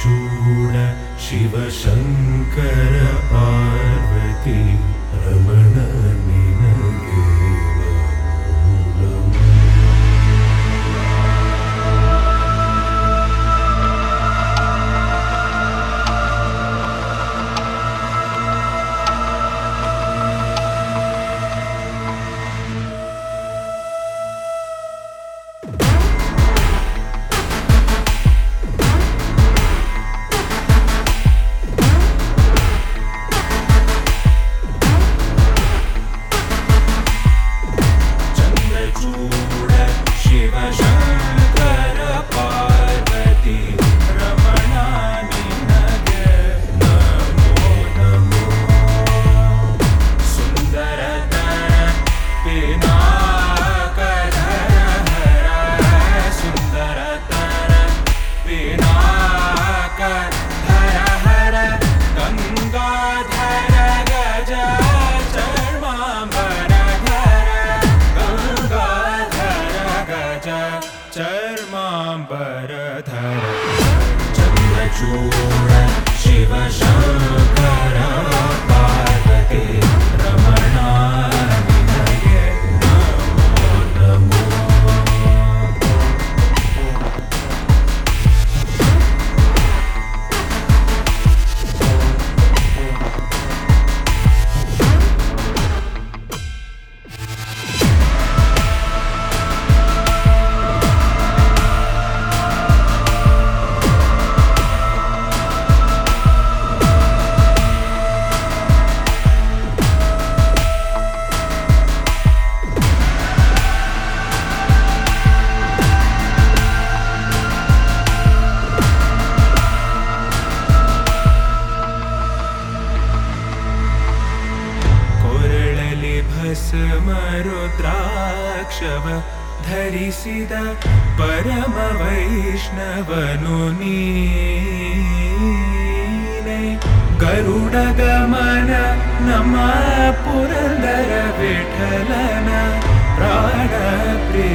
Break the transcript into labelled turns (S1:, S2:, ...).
S1: चूड शिवशङ्कर पार्वती रमण शिवशा मरुद्राक्षव गरुडगमन नमा पुरन्दर विठलन प्राणप्रियनु